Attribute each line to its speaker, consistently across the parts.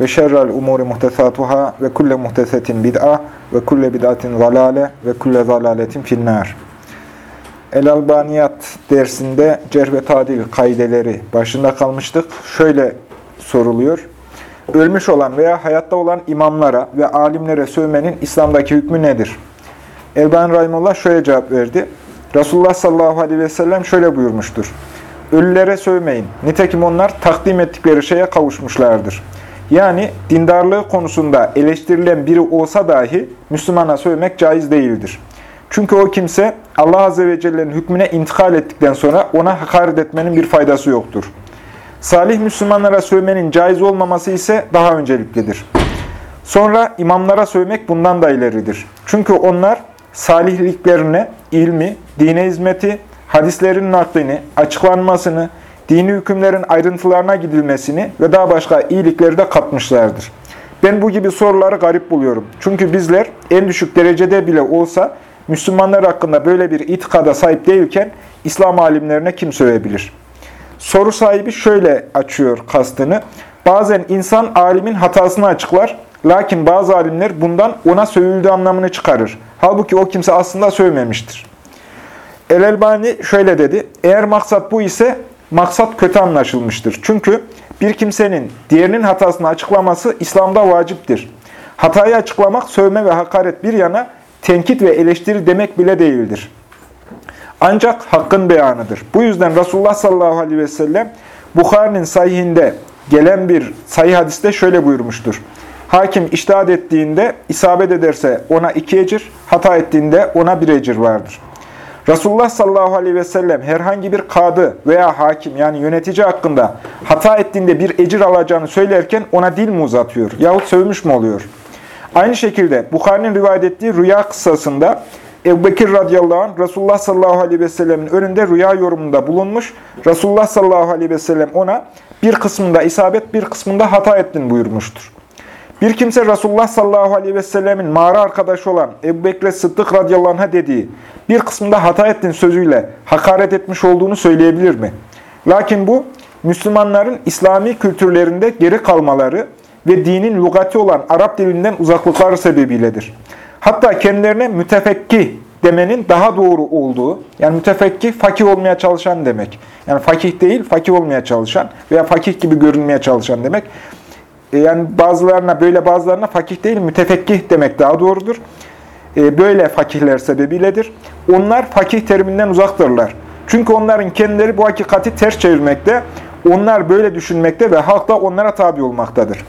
Speaker 1: ve şerrel umuri muhtesatuhâ ve kulle muhtesetin bid'a ve kulle bid'atin zalale ve kulle zalaletin finnâr. El-Albaniyat dersinde cerh ve tadil kaideleri başında kalmıştık. Şöyle soruluyor. Ölmüş olan veya hayatta olan imamlara ve alimlere sövmenin İslam'daki hükmü nedir? Elbani Rahimullah şöyle cevap verdi. Resulullah sallallahu aleyhi ve sellem şöyle buyurmuştur. Ölülere sövmeyin. Nitekim onlar takdim ettikleri şeye kavuşmuşlardır. Yani dindarlığı konusunda eleştirilen biri olsa dahi Müslümana sövmek caiz değildir. Çünkü o kimse Allah Azze ve Celle'nin hükmüne intikal ettikten sonra ona hakaret etmenin bir faydası yoktur. Salih Müslümanlara sövmenin caiz olmaması ise daha önceliklidir. Sonra imamlara sövmek bundan da ileridir. Çünkü onlar salihliklerine, ilmi, dine hizmeti, hadislerin naklini, açıklanmasını, dini hükümlerin ayrıntılarına gidilmesini ve daha başka iyilikleri de katmışlardır. Ben bu gibi soruları garip buluyorum. Çünkü bizler en düşük derecede bile olsa Müslümanlar hakkında böyle bir itikada sahip değilken İslam alimlerine kim söyleyebilir? Soru sahibi şöyle açıyor kastını. Bazen insan alimin hatasını açıklar, lakin bazı alimler bundan ona sövüldüğü anlamını çıkarır. Halbuki o kimse aslında sövmemiştir. El-Elbani şöyle dedi, eğer maksat bu ise maksat kötü anlaşılmıştır. Çünkü bir kimsenin diğerinin hatasını açıklaması İslam'da vaciptir. Hatayı açıklamak, sövme ve hakaret bir yana tenkit ve eleştiri demek bile değildir. Ancak hakkın beyanıdır. Bu yüzden Resulullah sallallahu aleyhi ve sellem Bukhari'nin sahihinde gelen bir sahih hadiste şöyle buyurmuştur. Hakim iştahat ettiğinde isabet ederse ona iki ecir, hata ettiğinde ona bir ecir vardır. Resulullah sallallahu aleyhi ve sellem herhangi bir kadı veya hakim yani yönetici hakkında hata ettiğinde bir ecir alacağını söylerken ona dil mi uzatıyor yahut sövmüş mü oluyor? Aynı şekilde Bukhari'nin rivayet ettiği rüya kıssasında Ebu Bekir radıyallahu anh Resulullah sallallahu aleyhi ve sellemin önünde rüya yorumunda bulunmuş. Resulullah sallallahu aleyhi ve sellem ona bir kısmında isabet bir kısmında hata ettin buyurmuştur. Bir kimse Resulullah sallallahu aleyhi ve sellemin mağara arkadaşı olan Ebu Bekir Sıddık radıyallahu anh'a dediği bir kısmında hata ettin sözüyle hakaret etmiş olduğunu söyleyebilir mi? Lakin bu Müslümanların İslami kültürlerinde geri kalmaları ve dinin lugati olan Arap dilinden uzaklıkları sebebiyledir. Hatta kendilerine mütefekkih demenin daha doğru olduğu, yani mütefekkih fakih olmaya çalışan demek. Yani fakih değil, fakih olmaya çalışan veya fakih gibi görünmeye çalışan demek. E, yani bazılarına böyle bazılarına fakih değil, mütefekkih demek daha doğrudur. E, böyle fakihler sebebiyledir. Onlar fakih teriminden uzaktırlar. Çünkü onların kendileri bu hakikati ters çevirmekte, onlar böyle düşünmekte ve halk da onlara tabi olmaktadır.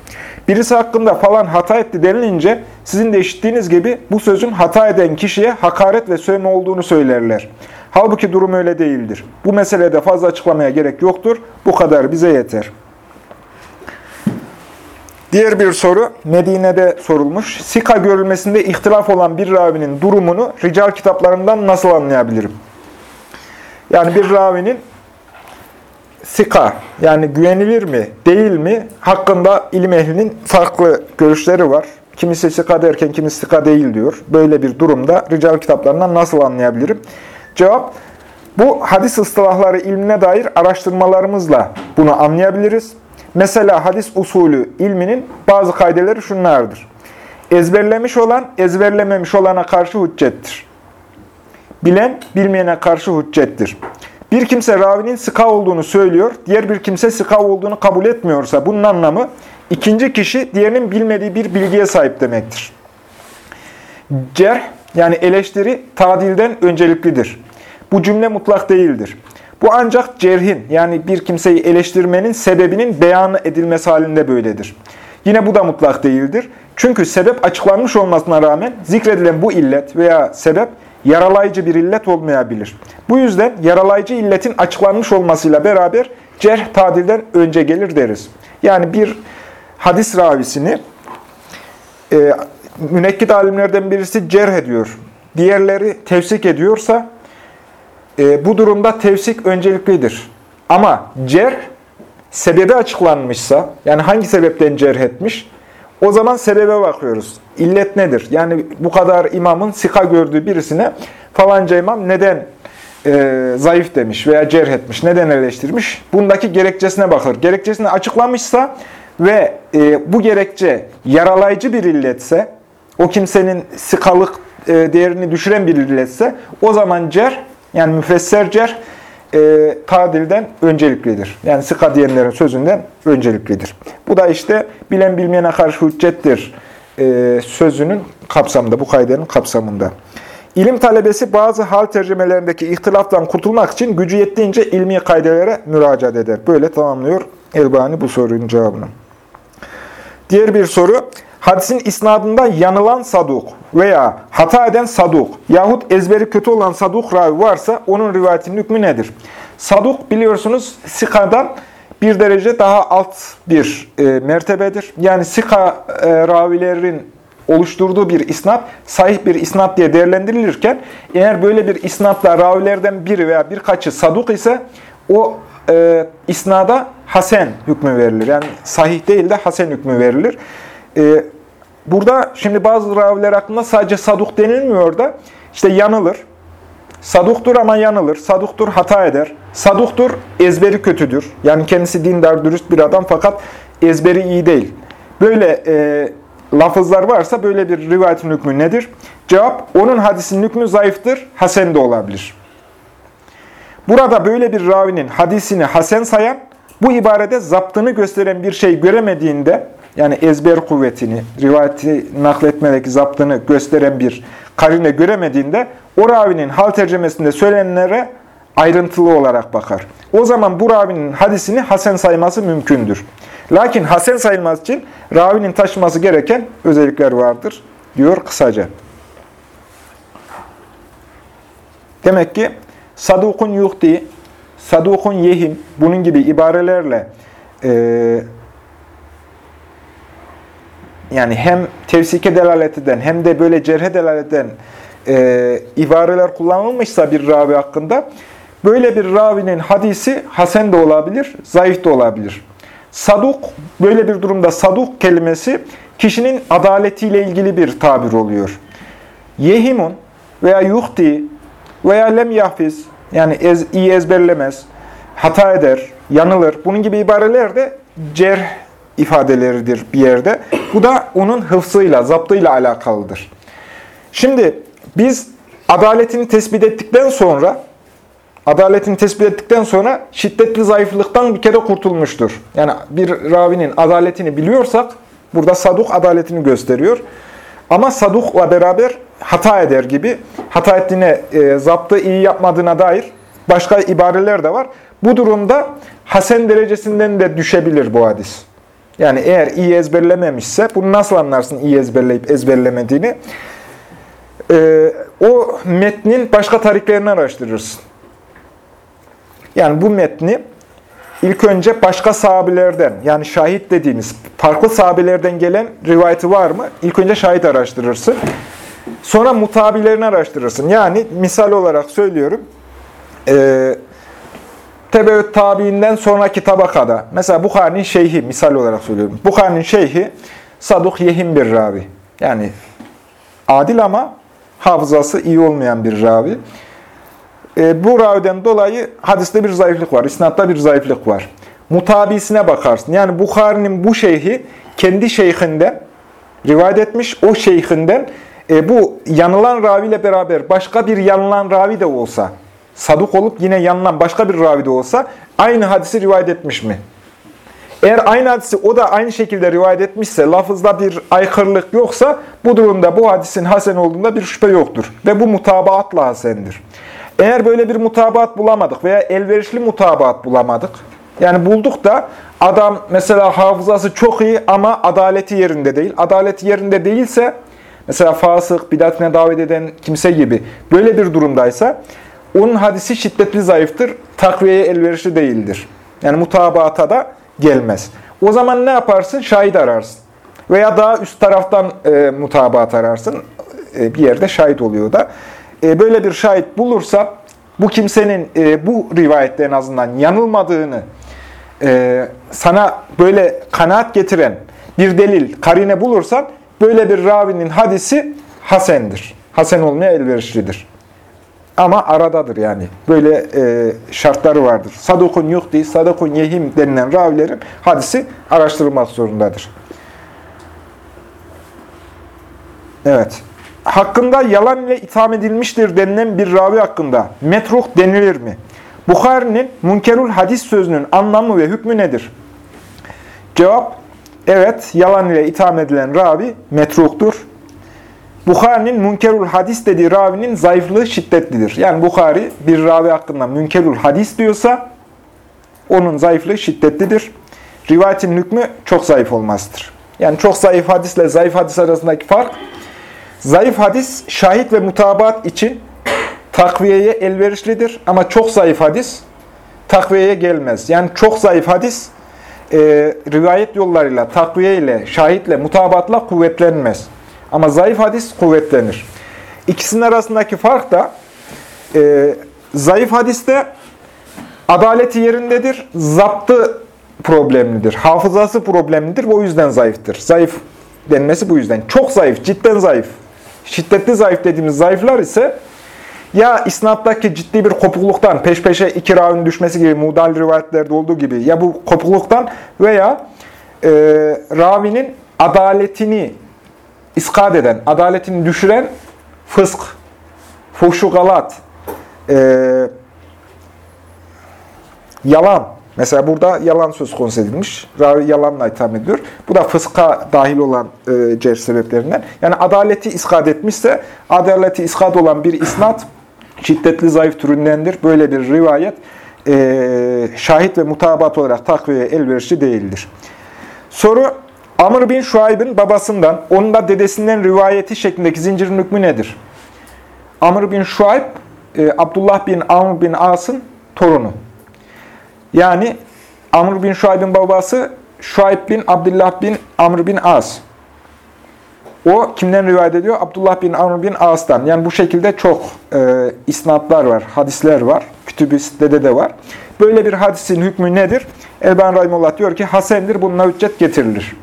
Speaker 1: Birisi hakkında falan hata etti denilince sizin de işittiğiniz gibi bu sözün hata eden kişiye hakaret ve sövme olduğunu söylerler. Halbuki durum öyle değildir. Bu meselede fazla açıklamaya gerek yoktur. Bu kadar bize yeter. Diğer bir soru Medine'de sorulmuş. Sika görülmesinde ihtilaf olan bir ravinin durumunu rical kitaplarından nasıl anlayabilirim? Yani bir ravinin sika yani güvenilir mi, değil mi hakkında ilim ehlinin farklı görüşleri var. Kimisi sika derken kimisi sika değil diyor. Böyle bir durumda rical kitaplarından nasıl anlayabilirim? Cevap, bu hadis ıstılahları ilmine dair araştırmalarımızla bunu anlayabiliriz. Mesela hadis usulü ilminin bazı kaideleri şunlardır. Ezberlemiş olan, ezberlememiş olana karşı hüccettir. Bilen, bilmeyene karşı hüccettir. Bir kimse ravinin sıka olduğunu söylüyor, diğer bir kimse sıka olduğunu kabul etmiyorsa bunun anlamı ikinci kişi diğerinin bilmediği bir bilgiye sahip demektir. Cerh yani eleştiri tadilden önceliklidir. Bu cümle mutlak değildir. Bu ancak cerhin yani bir kimseyi eleştirmenin sebebinin beyanı edilmesi halinde böyledir. Yine bu da mutlak değildir. Çünkü sebep açıklanmış olmasına rağmen zikredilen bu illet veya sebep yaralayıcı bir illet olmayabilir. Bu yüzden yaralayıcı illetin açıklanmış olmasıyla beraber cerh tadilden önce gelir deriz. Yani bir hadis ravisini e, münekkit alimlerden birisi cerh ediyor. Diğerleri tevsik ediyorsa e, bu durumda tevsik önceliklidir. Ama cerh sebebi açıklanmışsa, yani hangi sebepten cerh etmiş, o zaman sebebe bakıyoruz. İllet nedir? Yani bu kadar imamın sika gördüğü birisine falanca imam neden e, zayıf demiş veya cerh etmiş, neden eleştirmiş? Bundaki gerekçesine bakılır. Gerekçesini açıklamışsa ve e, bu gerekçe yaralayıcı bir illetse, o kimsenin sikalık e, değerini düşüren bir illetse, o zaman cer, yani müfesser cer, e, tadilden önceliklidir. Yani sıka diyenlerin sözünden önceliklidir. Bu da işte bilen bilmeyene karşı hüccettir e, sözünün kapsamında, bu kaidenin kapsamında. İlim talebesi bazı hal tercümelerindeki ihtilaftan kurtulmak için gücü yettiğince ilmi kaidelere müracaat eder. Böyle tamamlıyor Elbani bu sorunun cevabını. Diğer bir soru, hadisin isnadında yanılan saduk veya hata eden saduk yahut ezberi kötü olan saduk ravi varsa onun rivayetinin hükmü nedir? Saduk biliyorsunuz sikadan bir derece daha alt bir e, mertebedir. Yani sika e, ravilerin oluşturduğu bir isnat, sahih bir isnat diye değerlendirilirken, eğer böyle bir isnatla ravilerden biri veya birkaçı saduk ise, o e, isnada hasen hükmü verilir. Yani sahih değil de hasen hükmü verilir. E, burada şimdi bazı raviler hakkında sadece saduk denilmiyor da, işte yanılır. Saduktur ama yanılır. Saduktur hata eder. Saduktur ezberi kötüdür. Yani kendisi dindar, dürüst bir adam fakat ezberi iyi değil. Böyle e, lafızlar varsa böyle bir rivayetin hükmü nedir? Cevap, onun hadisinin hükmü zayıftır, hasen de olabilir. Burada böyle bir ravinin hadisini hasen sayan, bu ibarede zaptını gösteren bir şey göremediğinde, yani ezber kuvvetini, rivayeti nakletmedeki zaptını gösteren bir karine göremediğinde, o ravinin hal tercemesinde söylenenlere ayrıntılı olarak bakar. O zaman bu ravinin hadisini hasen sayması mümkündür. Lakin hasen sayılması için ravinin taşıması gereken özellikler vardır, diyor kısaca. Demek ki sadukun yuhti, sadukun yehim, bunun gibi ibarelerle e, yani hem tevsike delalet eden hem de böyle cerhe delalet eden e, ibareler kullanılmışsa bir ravi hakkında böyle bir ravinin hadisi hasen de olabilir, zayıf da olabilir. Saduk, böyle bir durumda saduk kelimesi kişinin adaletiyle ilgili bir tabir oluyor. Yehimun veya yuhti veya lem yahfiz, yani ez, iyi ezberlemez, hata eder, yanılır. Bunun gibi ibareler de cerh ifadeleridir bir yerde. Bu da onun hıfzıyla, zaptıyla alakalıdır. Şimdi biz adaletini tespit ettikten sonra adaletini tespit ettikten sonra şiddetli zayıflıktan bir kere kurtulmuştur. Yani bir ravinin adaletini biliyorsak, burada saduk adaletini gösteriyor. Ama sadukla beraber hata eder gibi, hata ettiğine, e, zaptı iyi yapmadığına dair başka ibareler de var. Bu durumda hasen derecesinden de düşebilir bu hadis. Yani eğer iyi ezberlememişse, bunu nasıl anlarsın iyi ezberleyip ezberlemediğini? Ee, o metnin başka tariklerini araştırırsın. Yani bu metni ilk önce başka sahabilerden, yani şahit dediğimiz farklı sahabilerden gelen rivayeti var mı? İlk önce şahit araştırırsın. Sonra mutabilerini araştırırsın. Yani misal olarak söylüyorum, e, tebeüt tabiinden sonraki tabakada, mesela Bukhari'nin şeyhi, misal olarak söylüyorum. Bukhari'nin şeyhi, Saduk Yehim bir ravi. Yani adil ama hafızası iyi olmayan bir ravi. E, bu raviden dolayı hadiste bir zayıflık var, isnatta bir zayıflık var. Mutabisine bakarsın. Yani Bukhari'nin bu şeyhi kendi şeyhinden rivayet etmiş, o şeyhinden e, bu yanılan raviyle beraber başka bir yanılan ravi de olsa, saduk olup yine yanılan başka bir ravi de olsa aynı hadisi rivayet etmiş mi? Eğer aynı hadisi o da aynı şekilde rivayet etmişse, lafızda bir aykırılık yoksa, bu durumda bu hadisin hasen olduğunda bir şüphe yoktur. Ve bu mutabaatla hasendir. Eğer böyle bir mutabaat bulamadık veya elverişli mutabaat bulamadık, yani bulduk da adam mesela hafızası çok iyi ama adaleti yerinde değil. Adaleti yerinde değilse, mesela fasık, bidatine davet eden kimse gibi böyle bir durumdaysa, onun hadisi şiddetli zayıftır, takviyeye elverişli değildir. Yani mutabata da gelmez. O zaman ne yaparsın? Şahit ararsın. Veya daha üst taraftan e, mutabaat ararsın. E, bir yerde şahit oluyor da. E, böyle bir şahit bulursa bu kimsenin e, bu rivayette en azından yanılmadığını e, sana böyle kanaat getiren bir delil, karine bulursan böyle bir ravinin hadisi hasendir. Hasen olmaya elverişlidir. Ama aradadır yani. Böyle e, şartları vardır. Sadukun yukti, sadukun yehim denilen ravilerin hadisi araştırılmak zorundadır. Evet. Hakkında yalan ile itham edilmiştir denilen bir ravi hakkında metruh denilir mi? Bukhari'nin münkerul hadis sözünün anlamı ve hükmü nedir? Cevap, evet yalan ile itham edilen ravi metruhtur. Bukhari'nin münkerul hadis dediği ravinin zayıflığı şiddetlidir. Yani Bukhari bir ravi hakkında münkerul hadis diyorsa onun zayıflığı şiddetlidir. Rivayetin hükmü çok zayıf olmasıdır. Yani çok zayıf hadisle zayıf hadis arasındaki fark, zayıf hadis şahit ve mutabat için takviyeye elverişlidir. Ama çok zayıf hadis takviyeye gelmez. Yani çok zayıf hadis e, rivayet yollarıyla, takviye ile, şahitle, mutabatla kuvvetlenmez. Ama zayıf hadis kuvvetlenir. İkisinin arasındaki fark da e, zayıf hadiste adaleti yerindedir, zaptı problemlidir, hafızası problemlidir o yüzden zayıftır. Zayıf denmesi bu yüzden. Çok zayıf, cidden zayıf. Şiddetli zayıf dediğimiz zayıflar ise ya isnattaki ciddi bir kopukluktan, peş peşe iki ravinin düşmesi gibi mudal rivayetlerde olduğu gibi ya bu kopukluktan veya e, ravinin adaletini iskat eden, adaletini düşüren fısk, fuşugalat, e, yalan. Mesela burada yalan söz konusu edilmiş. Ravi yalanla itham ediyor. Bu da fıska dahil olan e, cerh sebeplerinden. Yani adaleti iskat etmişse, adaleti iskat olan bir isnat şiddetli zayıf türündendir. Böyle bir rivayet e, şahit ve mutabat olarak takviye elverişli değildir. Soru, Amr bin Şuayb'ın babasından, onun da dedesinden rivayeti şeklindeki zincirin hükmü nedir? Amr bin Şuayb, e, Abdullah bin Amr bin As'ın torunu. Yani Amr bin Şuayb'in babası Şuayb bin Abdullah bin Amr bin As. O kimden rivayet ediyor? Abdullah bin Amr bin As'tan. Yani bu şekilde çok e, isnatlar var, hadisler var. Kütüb-i Sitte'de de var. Böyle bir hadisin hükmü nedir? Elban Rahimullah diyor ki, hasendir, bununla hüccet getirilir.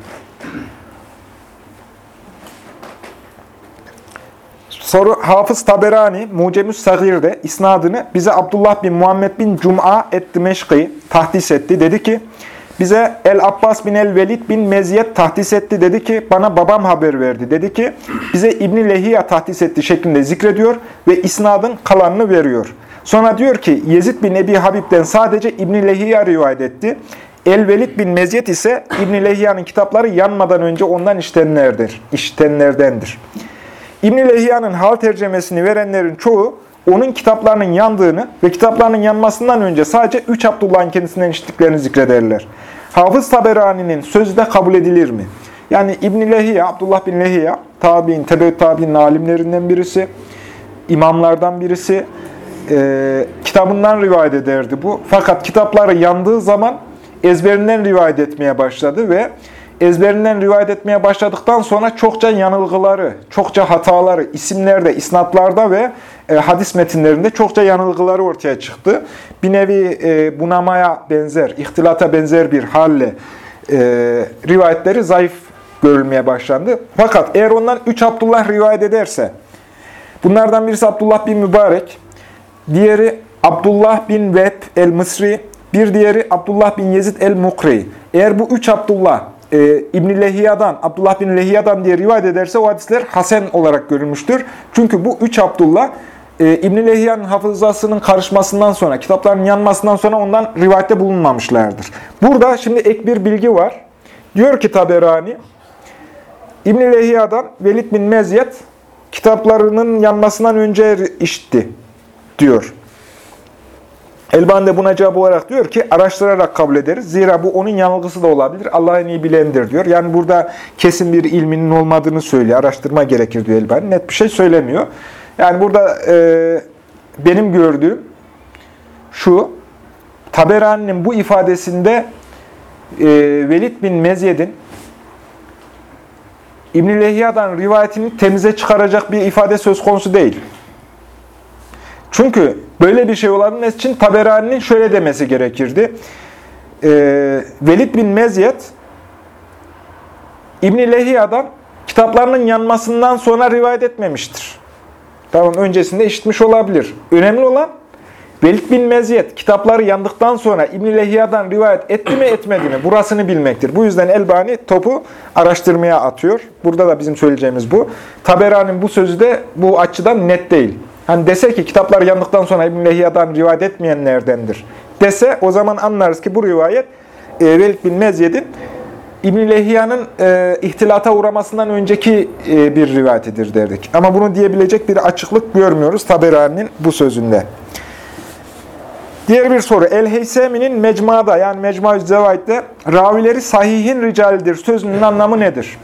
Speaker 1: Soru Hafız Taberani Mucemüs Sagir'de isnadını bize Abdullah bin Muhammed bin Cum'a et-Dimeşki tahdis etti. Dedi ki bize El Abbas bin El Velid bin Meziyet tahdis etti. Dedi ki bana babam haber verdi. Dedi ki bize İbn Lehiya tahdis etti şeklinde zikrediyor ve isnadın kalanını veriyor. Sonra diyor ki Yezid bin Ebi Habib'den sadece İbn Lehiya rivayet etti. El Velid bin Meziyet ise İbn Lehiya'nın kitapları yanmadan önce ondan iştenlerdir, iştenlerdendir. İbn-i Lehiya'nın hal tercemesini verenlerin çoğu onun kitaplarının yandığını ve kitaplarının yanmasından önce sadece üç Abdullah'ın kendisinden işittiklerini zikrederler. Hafız Taberani'nin sözü de kabul edilir mi? Yani İbn-i Abdullah bin Lehiya, tabi'in, tebe tabi'nin alimlerinden birisi, imamlardan birisi, e, kitabından rivayet ederdi bu. Fakat kitapları yandığı zaman ezberinden rivayet etmeye başladı ve ezberinden rivayet etmeye başladıktan sonra çokça yanılgıları, çokça hataları, isimlerde, isnatlarda ve e, hadis metinlerinde çokça yanılgıları ortaya çıktı. Bir nevi e, bunamaya benzer, ihtilata benzer bir halle e, rivayetleri zayıf görülmeye başlandı. Fakat eğer ondan üç Abdullah rivayet ederse, bunlardan birisi Abdullah bin Mübarek, diğeri Abdullah bin Veb el-Mısri, bir diğeri Abdullah bin Yezid el-Mukri. Eğer bu üç Abdullah e, İbn-i Lehiya'dan, Abdullah bin Lehiya'dan diye rivayet ederse o hadisler hasen olarak görülmüştür. Çünkü bu üç Abdullah e, İbn-i Lehiya'nın hafızasının karışmasından sonra, kitapların yanmasından sonra ondan rivayette bulunmamışlardır. Burada şimdi ek bir bilgi var. Diyor ki Taberani, İbn-i Lehiya'dan Velid bin Mezyet kitaplarının yanmasından önce işitti diyor. Elban de buna cevap olarak diyor ki araştırarak kabul ederiz. Zira bu onun yanılgısı da olabilir. Allah en iyi bilendir diyor. Yani burada kesin bir ilminin olmadığını söylüyor. Araştırma gerekir diyor Elban. Net bir şey söylemiyor. Yani burada e, benim gördüğüm şu, Taberani'nin bu ifadesinde e, Velid bin Mezyed'in İbn-i Lehiya'dan rivayetini temize çıkaracak bir ifade söz konusu değil. Çünkü böyle bir şey olabilmesi için Taberani'nin şöyle demesi gerekirdi. E, Velid bin Mezyed İbn-i Lehiya'dan kitaplarının yanmasından sonra rivayet etmemiştir. Tamam öncesinde işitmiş olabilir. Önemli olan Velid bin Meziyet kitapları yandıktan sonra İbn-i Lehiya'dan rivayet etti mi etmedi mi? Burasını bilmektir. Bu yüzden Elbani topu araştırmaya atıyor. Burada da bizim söyleyeceğimiz bu. Taberani'nin bu sözü de bu açıdan net değil. Hani dese ki kitaplar yandıktan sonra İbn-i Lehiya'dan rivayet etmeyenlerdendir dese o zaman anlarız ki bu rivayet e, Velid bin Meziyet'in İbn-i Lehiya'nın e, ihtilata uğramasından önceki e, bir rivayetidir derdik. Ama bunu diyebilecek bir açıklık görmüyoruz Taberani'nin bu sözünde. Diğer bir soru. El-Heysemi'nin Mecmua'da yani Zevaid'de ravileri sahihin ricalidir sözünün anlamı nedir?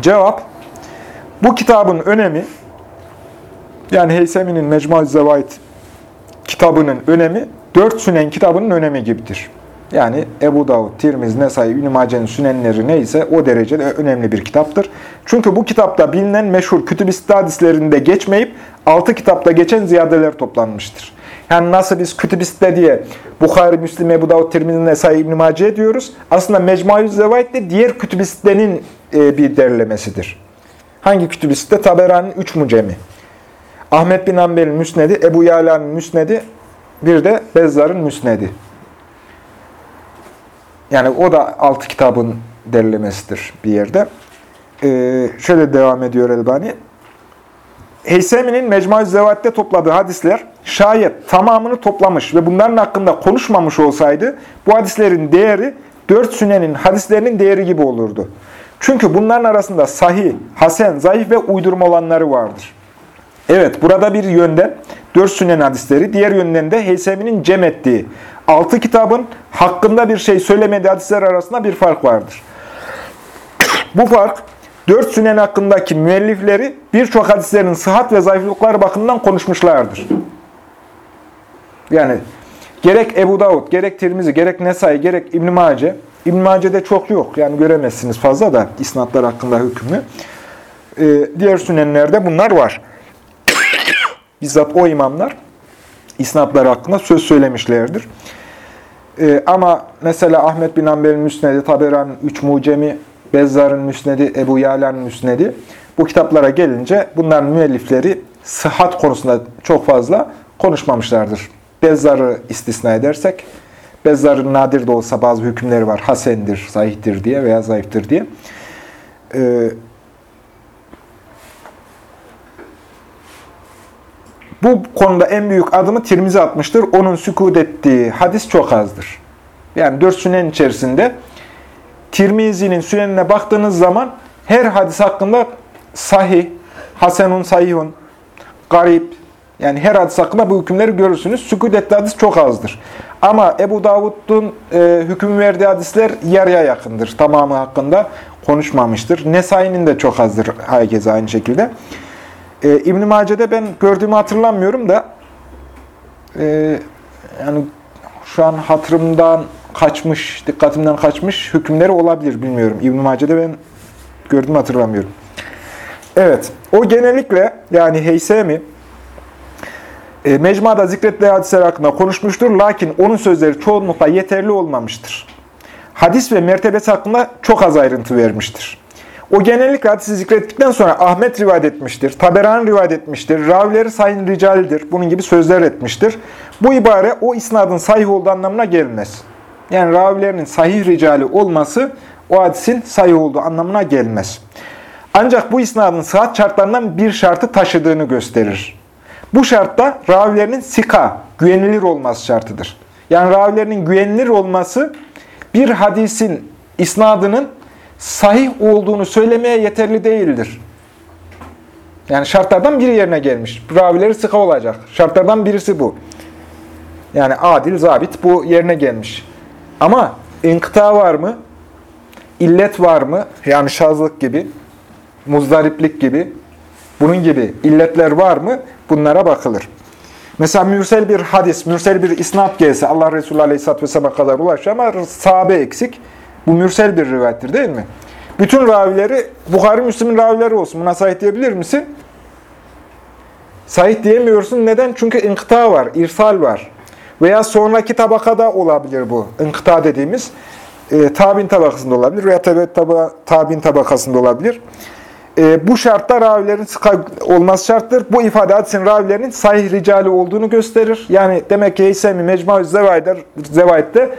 Speaker 1: Cevap, bu kitabın önemi, yani Heysemi'nin Mecmu-i Zevaid kitabının önemi, dört sünen kitabının önemi gibidir. Yani Ebu Davud, Tirmiz, Nesai, İbn-i Mace'nin sünenleri neyse o derecede önemli bir kitaptır. Çünkü bu kitapta bilinen meşhur kütüb-i hadislerinde geçmeyip altı kitapta geçen ziyadeler toplanmıştır. Yani nasıl biz kütüb diye Bukhari, Müslim, Ebu Davud, Tirmizi, Nesai, İbn-i Mace diyoruz. Aslında Mecmuayü Zevaid de diğer kütüb e, bir derlemesidir. Hangi kütüb site? Taberani'nin üç mucemi. Ahmet bin Ambel'in müsnedi, Ebu Yala'nın müsnedi, bir de Bezzar'ın müsnedi. Yani o da altı kitabın derlemesidir bir yerde. Ee, şöyle devam ediyor Elbani. Heysemi'nin Mecmu-i Zevat'te topladığı hadisler şayet tamamını toplamış ve bunların hakkında konuşmamış olsaydı bu hadislerin değeri dört sünenin hadislerinin değeri gibi olurdu. Çünkü bunların arasında sahih, hasen, zayıf ve uydurma olanları vardır. Evet, burada bir yönden dört sünen hadisleri, diğer yönden de Heysemi'nin cem ettiği altı kitabın hakkında bir şey söylemediği hadisler arasında bir fark vardır. Bu fark, dört sünen hakkındaki müellifleri birçok hadislerin sıhhat ve zayıflıkları bakımından konuşmuşlardır. Yani gerek Ebu Davud, gerek Tirmizi, gerek Nesai, gerek İbn-i Mace, İbn-i Mace'de çok yok. Yani göremezsiniz fazla da isnatlar hakkında hükmü. Ee, diğer sünenlerde bunlar var. Bizzat o imamlar isnatlar hakkında söz söylemişlerdir. Ee, ama mesela Ahmet bin Ambel'in müsnedi, Taberan'ın üç mucemi, Bezzar'ın müsnedi, Ebu Yala'nın müsnedi. Bu kitaplara gelince bunların müellifleri sıhhat konusunda çok fazla konuşmamışlardır. Bezzar'ı istisna edersek, Bezzar'ın nadir de olsa bazı hükümleri var. Hasendir, zayıftır diye veya zayıftır diye. Ee, bu konuda en büyük adımı Tirmizi atmıştır. Onun sükut ettiği hadis çok azdır. Yani dört sünen içerisinde Tirmizi'nin sünenine baktığınız zaman her hadis hakkında sahih, hasenun sahihun, garip, yani her hadis hakkında bu hükümleri görürsünüz. Sükut ettiği hadis çok azdır. Ama Ebu Davud'un e, hüküm verdiği hadisler yarıya yakındır. Tamamı hakkında konuşmamıştır. Nesai'nin de çok azdır herkese aynı şekilde. E, İbn-i Mace'de ben gördüğümü hatırlamıyorum da e, yani şu an hatırımdan kaçmış, dikkatimden kaçmış hükümleri olabilir bilmiyorum. İbn-i Mace'de ben gördüğümü hatırlamıyorum. Evet, o genellikle yani Heysemi e, Mecmuada zikrettiği hadisler hakkında konuşmuştur. Lakin onun sözleri çoğunlukla yeterli olmamıştır. Hadis ve mertebesi hakkında çok az ayrıntı vermiştir. O genellikle hadisi zikrettikten sonra Ahmet rivayet etmiştir, Taberan rivayet etmiştir, ravileri sayın ricalidir, bunun gibi sözler etmiştir. Bu ibare o isnadın sahih olduğu anlamına gelmez. Yani ravilerinin sahih ricali olması o hadisin sahih olduğu anlamına gelmez. Ancak bu isnadın sıhhat şartlarından bir şartı taşıdığını gösterir. Bu şartta ravilerinin sika, güvenilir olması şartıdır. Yani ravilerinin güvenilir olması bir hadisin isnadının sahih olduğunu söylemeye yeterli değildir. Yani şartlardan biri yerine gelmiş. Ravileri sıka olacak. Şartlardan birisi bu. Yani adil, zabit bu yerine gelmiş. Ama inkıta var mı? İllet var mı? Yani şazlık gibi, muzdariplik gibi, bunun gibi illetler var mı? Bunlara bakılır. Mesela mürsel bir hadis, mürsel bir isnat gelse Allah Resulü Aleyhisselatü Vesselam'a kadar ulaşıyor ama sahabe eksik. Bu mürsel bir rivayettir değil mi? Bütün ravileri, Bukhari Müslim'in ravileri olsun. Buna sahih diyebilir misin? Sahih diyemiyorsun. Neden? Çünkü inkıta var, irsal var. Veya sonraki tabakada olabilir bu. İnkıta dediğimiz e, tabin tabakasında olabilir veya tabi, taba, tabin tabakasında olabilir. E, bu şartta ravilerin sıka olması şarttır. Bu ifade hadisin ravilerinin sahih ricali olduğunu gösterir. Yani demek ki Heysemi Mecmu Zevayet'te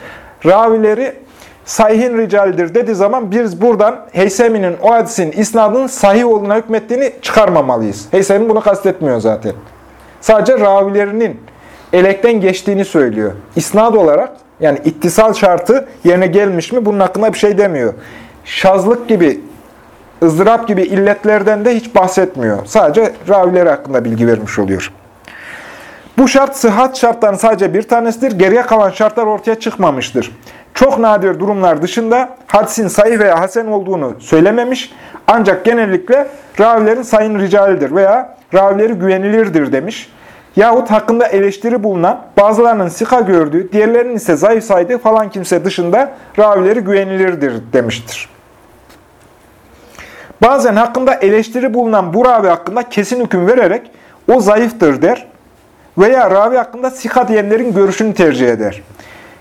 Speaker 1: ravileri sahihin ricalidir dediği zaman biz buradan Heysemi'nin o hadisin isnadının sahih olduğuna hükmettiğini çıkarmamalıyız. Heysemi bunu kastetmiyor zaten. Sadece ravilerinin elekten geçtiğini söylüyor. İsnad olarak yani ittisal şartı yerine gelmiş mi bunun hakkında bir şey demiyor. Şazlık gibi, ızdırap gibi illetlerden de hiç bahsetmiyor. Sadece ravileri hakkında bilgi vermiş oluyor. Bu şart sıhhat şartlarının sadece bir tanesidir. Geriye kalan şartlar ortaya çıkmamıştır. Çok nadir durumlar dışında hadisin sayı veya hasen olduğunu söylememiş. Ancak genellikle ravilerin sayın ricalidir veya ravileri güvenilirdir demiş. Yahut hakkında eleştiri bulunan, bazılarının sika gördüğü, diğerlerinin ise zayıf saydığı falan kimse dışında ravileri güvenilirdir demiştir. Bazen hakkında eleştiri bulunan bu ravi hakkında kesin hüküm vererek o zayıftır der veya ravi hakkında sika diyenlerin görüşünü tercih eder.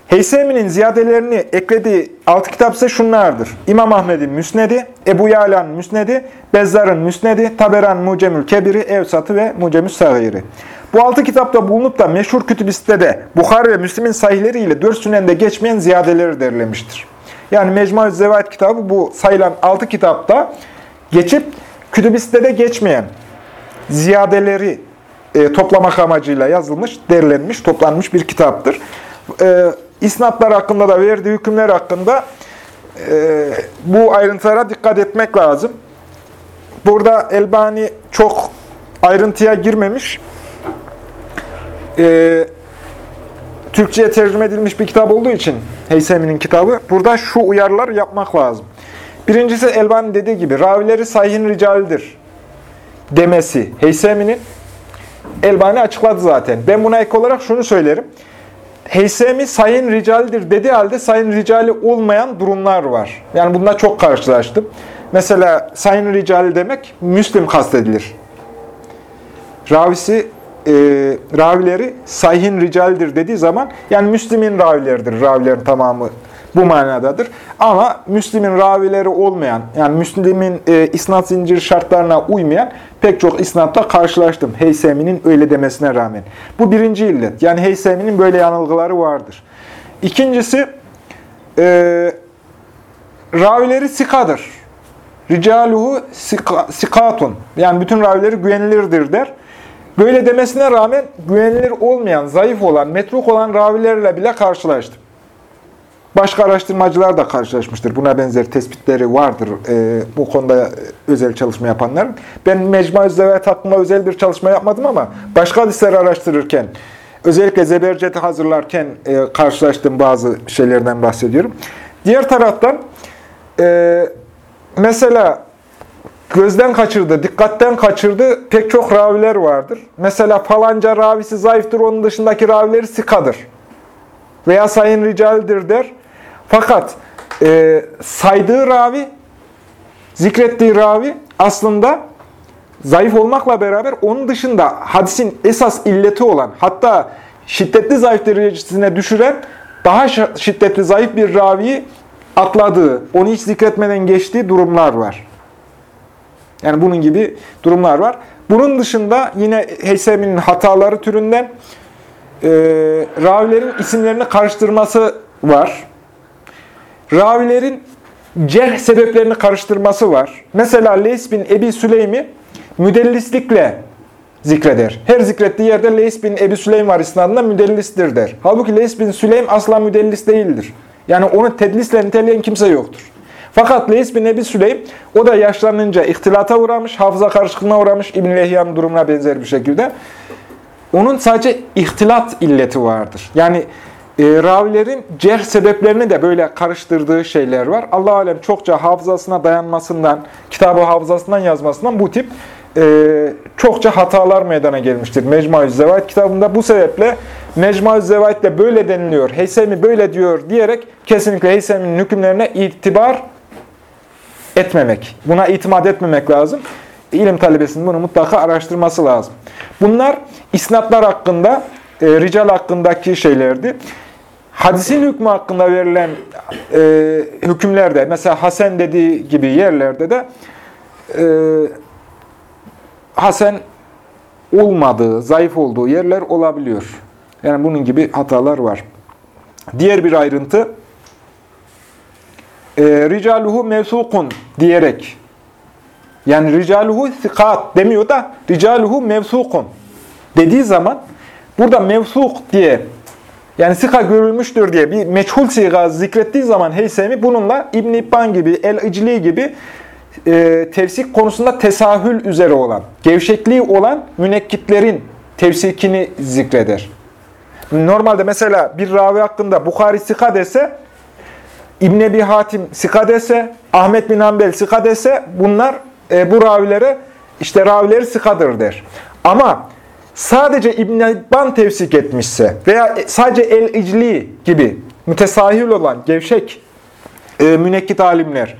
Speaker 1: Heysemi'nin ziyadelerini eklediği altı kitap ise şunlardır. İmam Ahmed'in Müsnedi, Ebu Yala'nın Müsnedi, Bezzar'ın Müsnedi, Taberan Mucemül Kebiri, Evsatı ve Mucemül Sagiri. Bu altı kitapta bulunup da meşhur kütübistede Bukhari ve Müslim'in sahihleriyle dört sünende geçmeyen ziyadeleri derlemiştir. Yani Mecmu-i Zevat kitabı bu sayılan altı kitapta geçip kütübistede geçmeyen ziyadeleri e, toplamak amacıyla yazılmış, derlenmiş, toplanmış bir kitaptır. E, İsnatlar hakkında da verdiği hükümler hakkında e, bu ayrıntılara dikkat etmek lazım. Burada Elbani çok ayrıntıya girmemiş. E, Türkçe'ye tercüme edilmiş bir kitap olduğu için Heysemi'nin kitabı. Burada şu uyarılar yapmak lazım. Birincisi Elbani dediği gibi ravileri sahihin ricalidir demesi Heysemi'nin Elbani açıkladı zaten. Ben buna ek olarak şunu söylerim. Heysemi sayın ricalidir dediği halde sayın ricali olmayan durumlar var. Yani bununla çok karşılaştım. Mesela sayın ricali demek Müslim kastedilir. Ravisi, e, ravileri sayhin ricalidir dediği zaman yani Müslim'in ravileridir. Ravilerin tamamı bu manadadır. Ama Müslim'in ravileri olmayan, yani Müslim'in e, isnat zincir şartlarına uymayan pek çok isnatta karşılaştım. Heysemi'nin öyle demesine rağmen. Bu birinci illet. Yani Heysemi'nin böyle yanılgıları vardır. İkincisi, e, ravileri sikadır. Ricaluhu sika, sikatun. Yani bütün ravileri güvenilirdir der. Böyle demesine rağmen güvenilir olmayan, zayıf olan, metruk olan ravilerle bile karşılaştım. Başka araştırmacılar da karşılaşmıştır. Buna benzer tespitleri vardır e, bu konuda özel çalışma yapanların. Ben Mecmu-i Zevet hakkında özel bir çalışma yapmadım ama başka hadisleri araştırırken, özellikle Zebercet'i hazırlarken e, karşılaştığım bazı şeylerden bahsediyorum. Diğer taraftan e, mesela gözden kaçırdı, dikkatten kaçırdı pek çok raviler vardır. Mesela falanca ravisi zayıftır, onun dışındaki ravileri sikadır veya sayın ricaldir der. Fakat e, saydığı ravi, zikrettiği ravi aslında zayıf olmakla beraber onun dışında hadisin esas illeti olan, hatta şiddetli zayıf derecesine düşüren daha şiddetli zayıf bir raviyi atladığı, onu hiç zikretmeden geçtiği durumlar var. Yani bunun gibi durumlar var. Bunun dışında yine Heysemi'nin hataları türünden e, ravilerin isimlerini karıştırması var ravilerin cerh sebeplerini karıştırması var. Mesela Leys bin Ebi Süleym'i müdellislikle zikreder. Her zikrettiği yerde Leys bin Ebi Süleym var isnadında müdellistir der. Halbuki Leys bin Süleym asla müdellis değildir. Yani onu tedlisle niteleyen kimse yoktur. Fakat Leys bin Ebi Süleym o da yaşlanınca ihtilata uğramış, hafıza karışıklığına uğramış İbn-i Lehya'nın durumuna benzer bir şekilde. Onun sadece ihtilat illeti vardır. Yani e, ravilerin cerh sebeplerini de böyle karıştırdığı şeyler var. Allah alem çokça hafızasına dayanmasından, kitabı hafızasından yazmasından bu tip e, çokça hatalar meydana gelmiştir Mecmuaü Zevaid kitabında. Bu sebeple Mecmuaü Zevaid'de böyle deniliyor, Heysemi böyle diyor diyerek kesinlikle Heysemi'nin hükümlerine itibar etmemek, buna itimat etmemek lazım. İlim talebesinin bunu mutlaka araştırması lazım. Bunlar isnatlar hakkında, e, rical hakkındaki şeylerdi. Hadisin hükmü hakkında verilen e, hükümlerde, mesela Hasan dediği gibi yerlerde de e, Hasan olmadığı, zayıf olduğu yerler olabiliyor. Yani bunun gibi hatalar var. Diğer bir ayrıntı, e, ricaluhu mevsukun diyerek, yani ricaluhu sikat demiyor da ricaluhu mevsukun dediği zaman, burada mevsuk diye, yani sika görülmüştür diye bir meçhul siga zikrettiği zaman Heysemi bununla İbn İbban gibi, El-İcli gibi e, tefsik konusunda tesahül üzere olan, gevşekliği olan münekkitlerin tefsikini zikreder. Normalde mesela bir ravi hakkında Bukhari sika dese, İbn Ebi Hatim sika dese, Ahmet bin Hanbel sika dese bunlar e, bu ravilere işte ravileri sikadır der. Ama sadece İbn İbban tefsik etmişse veya sadece El-İcli gibi mütesahil olan gevşek e, münekkit alimler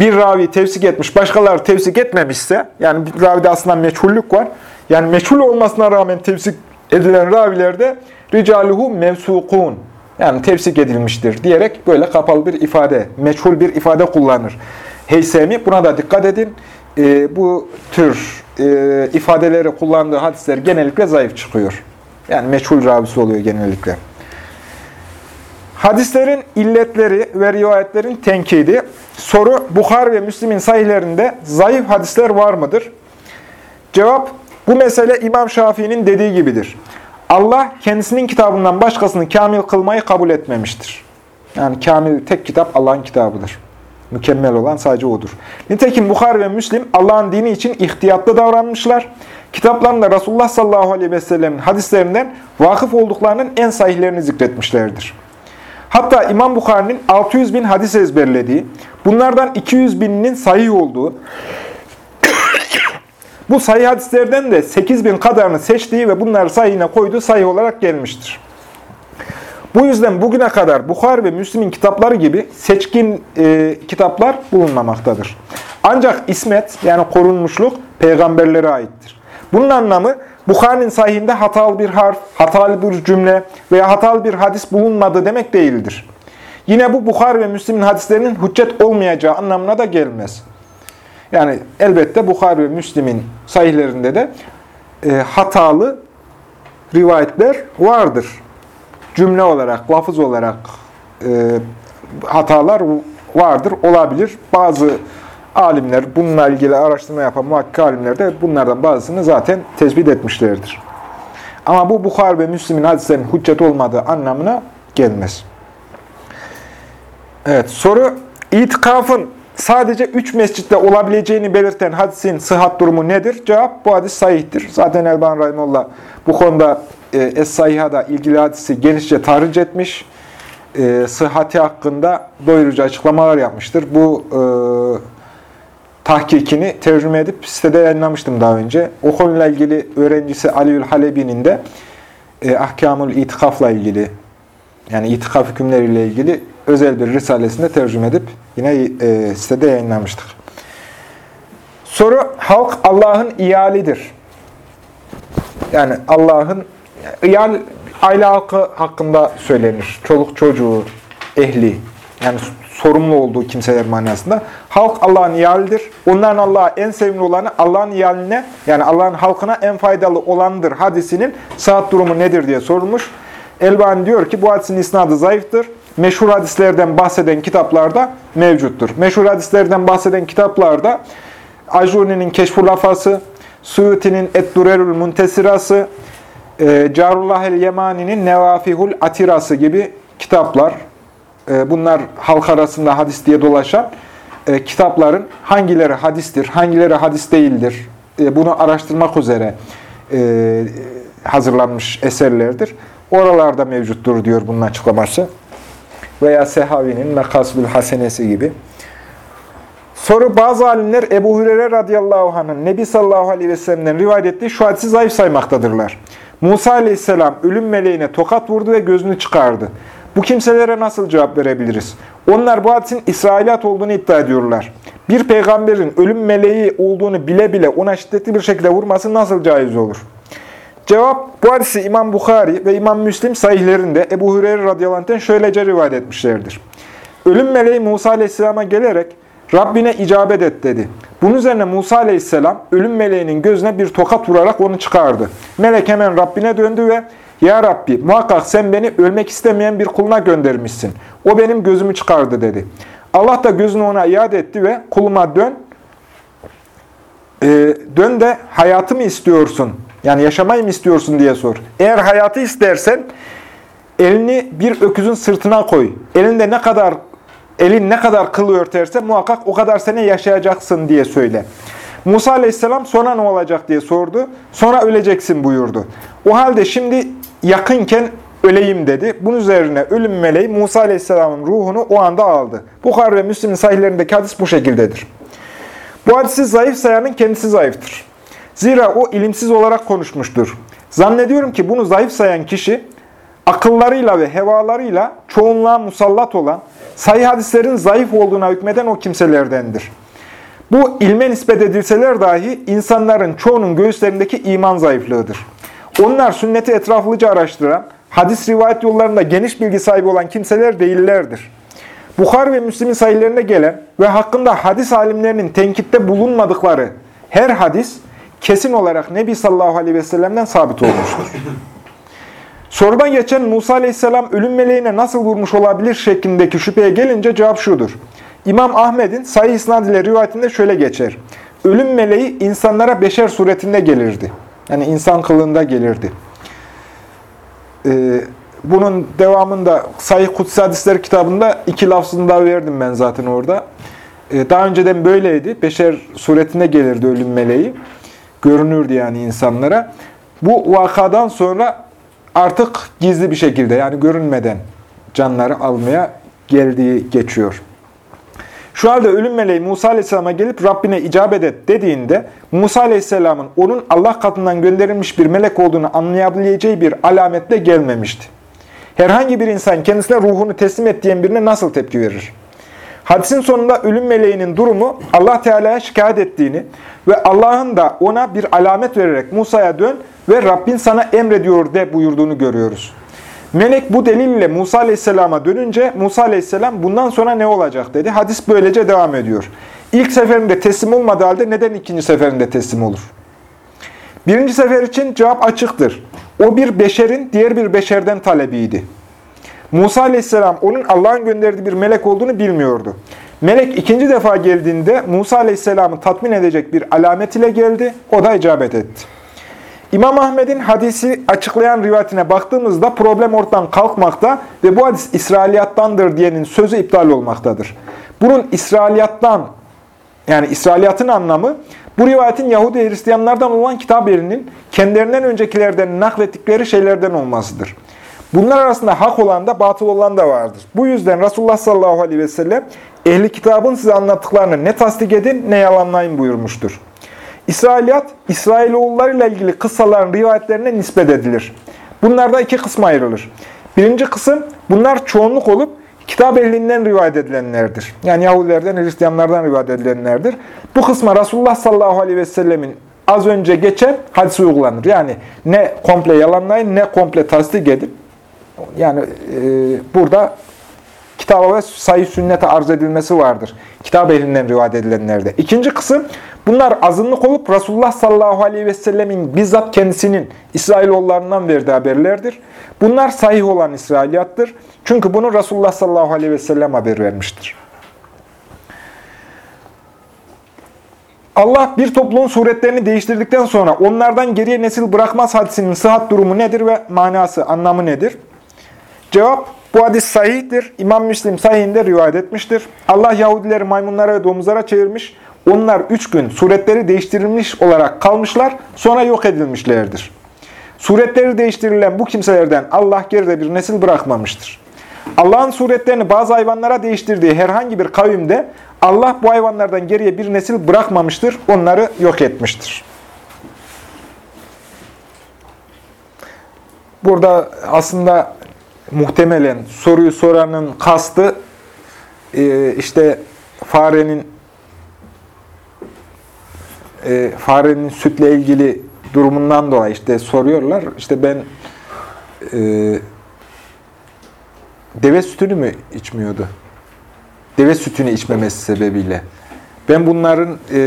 Speaker 1: bir ravi tefsik etmiş, başkaları tefsik etmemişse, yani bir ravide aslında meçhullük var. Yani meçhul olmasına rağmen tefsik edilen ravilerde ricaluhu mevsukun yani tefsik edilmiştir diyerek böyle kapalı bir ifade, meçhul bir ifade kullanır. Heysemi buna da dikkat edin. E, bu tür e, ifadeleri kullandığı hadisler genellikle zayıf çıkıyor. Yani meçhul ravisi oluyor genellikle. Hadislerin illetleri ve rivayetlerin tenkidi. Soru, Bukhar ve Müslim'in sahihlerinde zayıf hadisler var mıdır? Cevap, bu mesele İmam Şafii'nin dediği gibidir. Allah kendisinin kitabından başkasını kamil kılmayı kabul etmemiştir. Yani kamil tek kitap Allah'ın kitabıdır. Mükemmel olan sadece odur. Nitekim Bukhar ve Müslim Allah'ın dini için ihtiyatlı davranmışlar. Kitaplarında Resulullah sallallahu aleyhi ve sellemin hadislerinden vakıf olduklarının en sahihlerini zikretmişlerdir. Hatta İmam Bukhari'nin 600 bin hadis ezberlediği, bunlardan 200 bininin sahih olduğu, bu sahih hadislerden de 8 bin kadarını seçtiği ve bunları sahihine koyduğu sahih olarak gelmiştir. Bu yüzden bugüne kadar Bukhari ve Müslim'in kitapları gibi seçkin e, kitaplar bulunmamaktadır. Ancak ismet yani korunmuşluk peygamberlere aittir. Bunun anlamı Bukhari'nin sahihinde hatalı bir harf, hatalı bir cümle veya hatalı bir hadis bulunmadı demek değildir. Yine bu Bukhari ve Müslim'in hadislerinin hüccet olmayacağı anlamına da gelmez. Yani elbette Bukhari ve Müslim'in sahihlerinde de e, hatalı rivayetler vardır. Cümle olarak, lafız olarak e, hatalar vardır, olabilir. Bazı alimler, bununla ilgili araştırma yapan muhakkik alimler de bunlardan bazısını zaten tespit etmişlerdir. Ama bu Bukhar ve Müslim'in hadislerinin hüccet olmadığı anlamına gelmez. Evet, soru itikafın sadece üç mescitte olabileceğini belirten hadisin sıhhat durumu nedir? Cevap, bu hadis sahihtir. Zaten Elban Rahimullah bu konuda e, Es-Sahiha'da ilgili hadisi genişçe tahric etmiş. E, sıhhati hakkında doyurucu açıklamalar yapmıştır. Bu e, tahkikini tercüme edip sitede yayınlamıştım daha önce. O konuyla ilgili öğrencisi Aliül Halebi'nin de e, Ahkamul İtikaf'la ilgili yani itikaf hükümleriyle ilgili özel bir risalesinde tercüme edip yine e, sitede yayınlamıştık. Soru, halk Allah'ın iyalidir. Yani Allah'ın iyal, aile halkı hakkında söylenir. Çoluk çocuğu, ehli, yani sorumlu olduğu kimseler manasında. Halk Allah'ın iyalidir. Onların Allah'a en sevimli olanı Allah'ın iyaline, yani Allah'ın halkına en faydalı olandır hadisinin saat durumu nedir diye sorulmuş. Elbani diyor ki bu hadisin isnadı zayıftır. Meşhur hadislerden bahseden kitaplarda mevcuttur. Meşhur hadislerden bahseden kitaplarda Ajuni'nin Keşfur Lafası, Suyuti'nin Et-Durerül Muntesirası, e, Carullah el-Yemani'nin Nevafihul Atirası gibi kitaplar, e, bunlar halk arasında hadis diye dolaşan e, kitapların hangileri hadistir, hangileri hadis değildir, bunu araştırmak üzere hazırlanmış eserlerdir. Oralarda mevcuttur diyor bunun açıklaması. Veya Sehavi'nin Mekasudül Hasenesi gibi. Soru bazı alimler Ebu Hureyre radıyallahu anh'ın Nebi sallallahu aleyhi ve sellem'den rivayet ettiği şu hadisi zayıf saymaktadırlar. Musa aleyhisselam ölüm meleğine tokat vurdu ve gözünü çıkardı. Bu kimselere nasıl cevap verebiliriz? Onlar bu hadisin İsrailiyat olduğunu iddia ediyorlar. Bir peygamberin ölüm meleği olduğunu bile bile ona şiddetli bir şekilde vurması nasıl caiz olur? Cevap, bu hadisi İmam Bukhari ve İmam Müslim sahihlerinde Ebu Hureyre radıyallahu anh'ten şöylece rivayet etmişlerdir. Ölüm meleği Musa aleyhisselama gelerek Rabbine icabet et dedi. Bunun üzerine Musa aleyhisselam ölüm meleğinin gözüne bir tokat vurarak onu çıkardı. Melek hemen Rabbine döndü ve Ya Rabbi muhakkak sen beni ölmek istemeyen bir kuluna göndermişsin. O benim gözümü çıkardı dedi. Allah da gözünü ona iade etti ve kuluma dön, e, dön de hayatı mı istiyorsun? Yani yaşamayı mı istiyorsun diye sor. Eğer hayatı istersen elini bir öküzün sırtına koy. Elinde ne kadar elin ne kadar kıl örterse muhakkak o kadar sene yaşayacaksın diye söyle. Musa aleyhisselam sonra ne olacak diye sordu. Sonra öleceksin buyurdu. O halde şimdi yakınken öleyim dedi. Bunun üzerine ölüm meleği Musa aleyhisselamın ruhunu o anda aldı. Bukhar ve Müslim'in sahihlerindeki hadis bu şekildedir. Bu hadisi zayıf sayanın kendisi zayıftır. Zira o ilimsiz olarak konuşmuştur. Zannediyorum ki bunu zayıf sayan kişi akıllarıyla ve hevalarıyla çoğunluğa musallat olan, sayı hadislerin zayıf olduğuna hükmeden o kimselerdendir. Bu ilme nispet edilseler dahi insanların çoğunun göğüslerindeki iman zayıflığıdır. Onlar sünneti etraflıca araştıran, hadis rivayet yollarında geniş bilgi sahibi olan kimseler değillerdir. Bukhar ve Müslim'in sayılarına gelen ve hakkında hadis alimlerinin tenkitte bulunmadıkları her hadis kesin olarak Nebi sallallahu aleyhi ve sellem'den sabit olmuştur. Sorudan geçen Musa aleyhisselam ölüm meleğine nasıl vurmuş olabilir şeklindeki şüpheye gelince cevap şudur. İmam Ahmet'in Sahih İsnad ile rivayetinde şöyle geçer. Ölüm meleği insanlara beşer suretinde gelirdi. Yani insan kılığında gelirdi. Ee, bunun devamında Sahih Kutsi Hadisler kitabında iki lafzını daha verdim ben zaten orada. Ee, daha önceden böyleydi. Beşer suretinde gelirdi ölüm meleği. Görünürdü yani insanlara. Bu vakadan sonra artık gizli bir şekilde yani görünmeden canları almaya geldiği geçiyor. Şu halde ölüm meleği Musa Aleyhisselam'a gelip Rabbine icabet et dediğinde Musa Aleyhisselam'ın onun Allah katından gönderilmiş bir melek olduğunu anlayabileceği bir alametle gelmemişti. Herhangi bir insan kendisine ruhunu teslim et diyen birine nasıl tepki verir? Hadisin sonunda ölüm meleğinin durumu Allah Teala'ya şikayet ettiğini ve Allah'ın da ona bir alamet vererek Musa'ya dön ve Rabbin sana emrediyor de buyurduğunu görüyoruz. Melek bu delille Musa Aleyhisselam'a dönünce Musa Aleyhisselam bundan sonra ne olacak dedi. Hadis böylece devam ediyor. İlk seferinde teslim olmadığı halde neden ikinci seferinde teslim olur? Birinci sefer için cevap açıktır. O bir beşerin diğer bir beşerden talebiydi. Musa Aleyhisselam onun Allah'ın gönderdiği bir melek olduğunu bilmiyordu. Melek ikinci defa geldiğinde Musa Aleyhisselam'ı tatmin edecek bir alamet ile geldi. O da icabet etti. İmam Ahmet'in hadisi açıklayan rivayetine baktığımızda problem ortadan kalkmakta ve bu hadis İsrailiyattandır diyenin sözü iptal olmaktadır. Bunun İsrailiyattan yani İsrailiyatın anlamı bu rivayetin Yahudi Hristiyanlardan olan kitap elinin kendilerinden öncekilerden naklettikleri şeylerden olmasıdır. Bunlar arasında hak olan da batıl olan da vardır. Bu yüzden Resulullah sallallahu aleyhi ve sellem ehli kitabın size anlattıklarını ne tasdik edin ne yalanlayın buyurmuştur. İsrailiyat, İsrailoğullarıyla ilgili kıssaların rivayetlerine nispet edilir. Bunlarda iki kısma ayrılır. Birinci kısım, bunlar çoğunluk olup kitap ehlinden rivayet edilenlerdir. Yani Yahudilerden, Hristiyanlardan rivayet edilenlerdir. Bu kısma Resulullah sallallahu aleyhi ve sellemin az önce geçen hadis uygulanır. Yani ne komple yalanlayın, ne komple tasdik edin. Yani e, burada kitaba ve sayı sünnete arz edilmesi vardır. Kitap elinden rivayet edilenlerde. İkinci kısım, bunlar azınlık olup Resulullah sallallahu aleyhi ve sellemin bizzat kendisinin İsrailoğullarından verdiği haberlerdir. Bunlar sahih olan İsrailiyattır. Çünkü bunu Resulullah sallallahu aleyhi ve sellem haber vermiştir. Allah bir topluluğun suretlerini değiştirdikten sonra onlardan geriye nesil bırakmaz hadisinin sıhhat durumu nedir ve manası, anlamı nedir? Cevap, bu hadis sahihtir. İmam Müslim sahihinde rivayet etmiştir. Allah Yahudileri maymunlara ve domuzlara çevirmiş. Onlar üç gün suretleri değiştirilmiş olarak kalmışlar, sonra yok edilmişlerdir. Suretleri değiştirilen bu kimselerden Allah geride bir nesil bırakmamıştır. Allah'ın suretlerini bazı hayvanlara değiştirdiği herhangi bir kavimde Allah bu hayvanlardan geriye bir nesil bırakmamıştır, onları yok etmiştir. Burada aslında muhtemelen soruyu soranın kastı e, işte farenin e, farenin sütle ilgili durumundan dolayı işte soruyorlar. İşte ben e, deve sütünü mü içmiyordu? Deve sütünü içmemesi sebebiyle. Ben bunların e,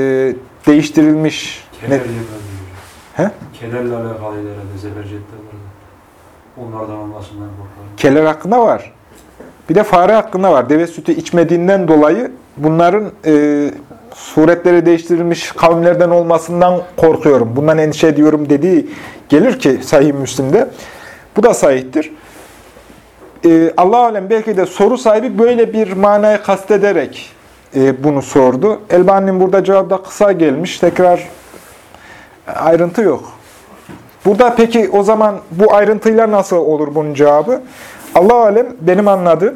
Speaker 1: değiştirilmiş...
Speaker 2: Kederle
Speaker 1: Ne?
Speaker 2: He? Kederle alakalıydı herhalde zebercette vardı. Onlardan olmasından korkarım.
Speaker 1: Keler hakkında var. Bir de fare hakkında var. Deve sütü içmediğinden dolayı bunların e, suretleri değiştirilmiş kavimlerden olmasından korkuyorum. Bundan endişe ediyorum dediği gelir ki Sahih Müslim'de. Bu da sahihtir. E, Allah alem belki de soru sahibi böyle bir manayı kastederek e, bunu sordu. Elbani'nin burada cevabı da kısa gelmiş. Tekrar ayrıntı yok. Burada peki o zaman bu ayrıntıyla nasıl olur bunun cevabı? Allah alem benim anladığım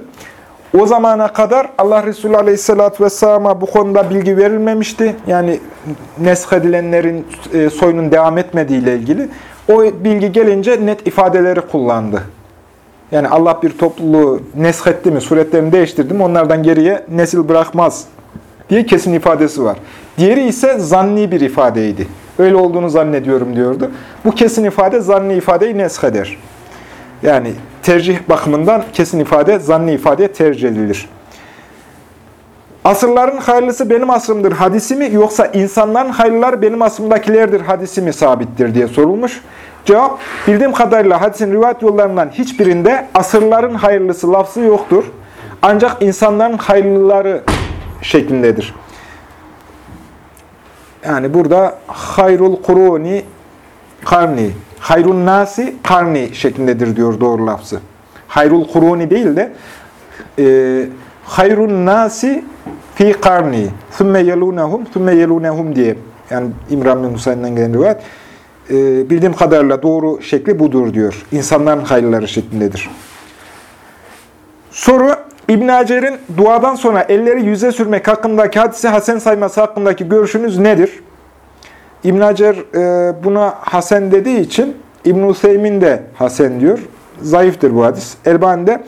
Speaker 1: o zamana kadar Allah Resulü Aleyhisselatü Vesselam'a bu konuda bilgi verilmemişti. Yani nesk edilenlerin e, soyunun devam etmediği ile ilgili. O bilgi gelince net ifadeleri kullandı. Yani Allah bir topluluğu neshetti mi, suretlerini değiştirdi mi onlardan geriye nesil bırakmaz diye kesin ifadesi var. Diğeri ise zanni bir ifadeydi. Öyle olduğunu zannediyorum diyordu. Bu kesin ifade zanni ifadeyi nesheder. Yani tercih bakımından kesin ifade zanni ifadeye tercih edilir. Asırların hayırlısı benim asrımdır hadisi mi yoksa insanların hayırlıları benim asrımdakilerdir hadisi mi sabittir diye sorulmuş. Cevap, bildiğim kadarıyla hadisin rivayet yollarından hiçbirinde asırların hayırlısı lafzı yoktur. Ancak insanların hayırlıları şeklindedir. Yani burada hayrul kuruni karni, hayrun nasi karni şeklindedir diyor doğru lafzı. Hayrul kuruni değil de e, hayrun nasi fi karni, thumme yelunehum, thumme yelunehum diye. Yani İmran bin Husayn'dan gelen rivayet. E, bildiğim kadarıyla doğru şekli budur diyor. İnsanların hayırları şeklindedir. Soru, İbn Hacer'in duadan sonra elleri yüze sürmek hakkındaki hadisi Hasan sayması hakkındaki görüşünüz nedir? İbn Hacer e, buna Hasan dediği için İbn Hüseyin de Hasan diyor. Zayıftır bu hadis. Elbani de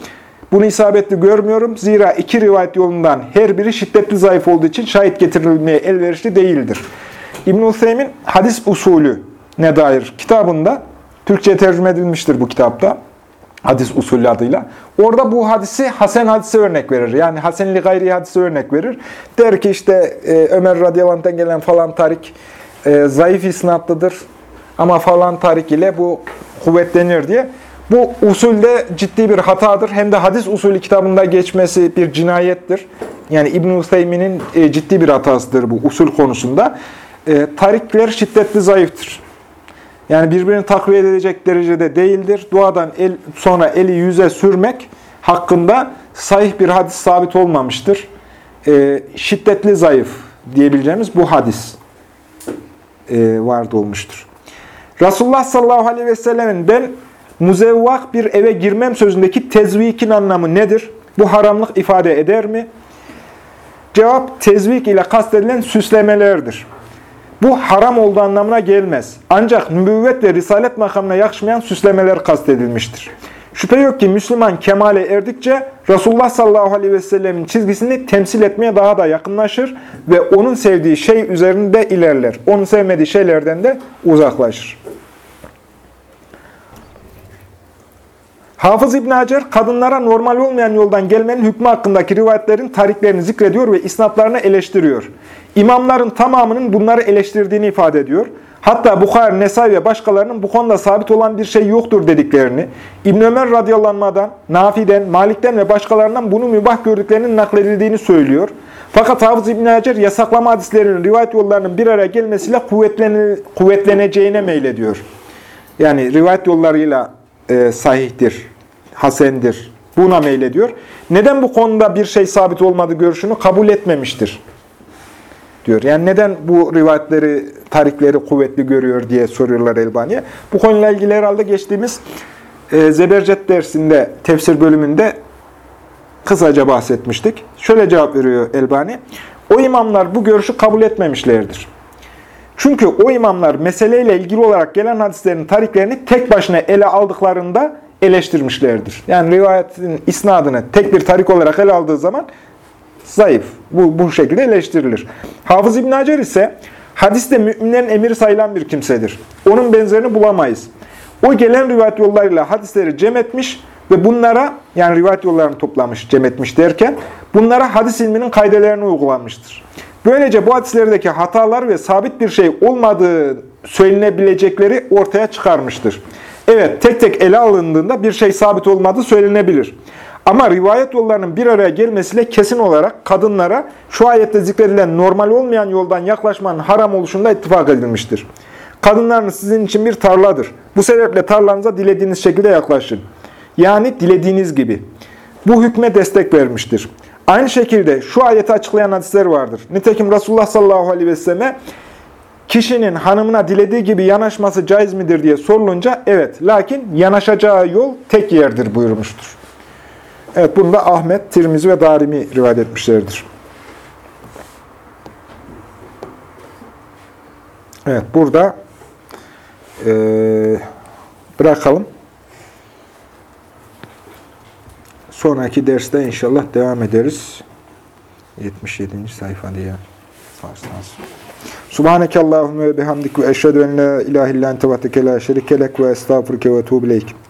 Speaker 1: bunu isabetli görmüyorum. Zira iki rivayet yolundan her biri şiddetli zayıf olduğu için şahit getirilmeye elverişli değildir. İbn Hüseyin hadis usulü ne dair kitabında Türkçe tercüme edilmiştir bu kitapta hadis usulü adıyla. Orada bu hadisi Hasan hadise örnek verir. Yani Hasenli gayri hadise örnek verir. Der ki işte e, Ömer radıyallahu gelen falan tarik e, zayıf isnatlıdır. Ama falan tarik ile bu kuvvetlenir diye. Bu usulde ciddi bir hatadır. Hem de hadis usulü kitabında geçmesi bir cinayettir. Yani İbn-i Hüseymin'in e, ciddi bir hatasıdır bu usul konusunda. E, tarikler şiddetli zayıftır. Yani birbirini takviye edecek derecede değildir. Duadan el, sonra eli yüze sürmek hakkında sahih bir hadis sabit olmamıştır. E, şiddetli zayıf diyebileceğimiz bu hadis e, vardı olmuştur. Resulullah sallallahu aleyhi ve sellemin ben muzevvak bir eve girmem sözündeki tezvikin anlamı nedir? Bu haramlık ifade eder mi? Cevap tezvik ile kastedilen süslemelerdir. Bu haram olduğu anlamına gelmez. Ancak nübüvvet ve risalet makamına yakışmayan süslemeler kastedilmiştir. Şüphe yok ki Müslüman kemale erdikçe Resulullah sallallahu aleyhi ve sellemin çizgisini temsil etmeye daha da yakınlaşır ve onun sevdiği şey üzerinde ilerler. Onun sevmediği şeylerden de uzaklaşır. Hafız İbn Hacer, kadınlara normal olmayan yoldan gelmenin hükmü hakkındaki rivayetlerin tariklerini zikrediyor ve isnatlarını eleştiriyor. İmamların tamamının bunları eleştirdiğini ifade ediyor. Hatta Bukhari, Nesai ve başkalarının bu konuda sabit olan bir şey yoktur dediklerini, İbn Ömer radıyallahu Nafi'den, Malik'ten ve başkalarından bunu mübah gördüklerinin nakledildiğini söylüyor. Fakat Hafız İbn Hacer yasaklama hadislerinin rivayet yollarının bir araya gelmesiyle kuvvetlene, kuvvetleneceğine meylediyor. Yani rivayet yollarıyla e, sahihtir, hasendir. Buna meylediyor. Neden bu konuda bir şey sabit olmadı görüşünü kabul etmemiştir? Diyor. Yani neden bu rivayetleri, tarikleri kuvvetli görüyor diye soruyorlar Elbani'ye. Bu konuyla ilgili herhalde geçtiğimiz e, Zebercet dersinde, tefsir bölümünde kısaca bahsetmiştik. Şöyle cevap veriyor Elbani. O imamlar bu görüşü kabul etmemişlerdir. Çünkü o imamlar meseleyle ilgili olarak gelen hadislerin tariklerini tek başına ele aldıklarında eleştirmişlerdir. Yani rivayetin isnadını tek bir tarik olarak ele aldığı zaman zayıf. Bu, bu şekilde eleştirilir. Hafız İbn Hacer ise hadiste müminlerin emiri sayılan bir kimsedir. Onun benzerini bulamayız. O gelen rivayet yollarıyla hadisleri cem etmiş ve bunlara yani rivayet yollarını toplamış, cem etmiş derken bunlara hadis ilminin kaidelerini uygulamıştır. Böylece bu hadislerdeki hatalar ve sabit bir şey olmadığı söylenebilecekleri ortaya çıkarmıştır. Evet, tek tek ele alındığında bir şey sabit olmadığı söylenebilir. Ama rivayet yollarının bir araya gelmesiyle kesin olarak kadınlara şu ayette zikredilen normal olmayan yoldan yaklaşmanın haram oluşunda ittifak edilmiştir. Kadınlarınız sizin için bir tarladır. Bu sebeple tarlanıza dilediğiniz şekilde yaklaşın. Yani dilediğiniz gibi. Bu hükme destek vermiştir. Aynı şekilde şu ayeti açıklayan hadisler vardır. Nitekim Resulullah sallallahu aleyhi ve selleme kişinin hanımına dilediği gibi yanaşması caiz midir diye sorulunca evet lakin yanaşacağı yol tek yerdir buyurmuştur. Evet bunu da Ahmet, Tirmizi ve Darimi rivayet etmişlerdir. Evet burada eee, bırakalım. Sonraki derste inşallah devam ederiz. 77. sayfa diye. Subhaneke Allahümme ve bihamdik ve eşhedü en la ilahe illa ente ve la şerike lek ve estağfurke ve tuğbileyk.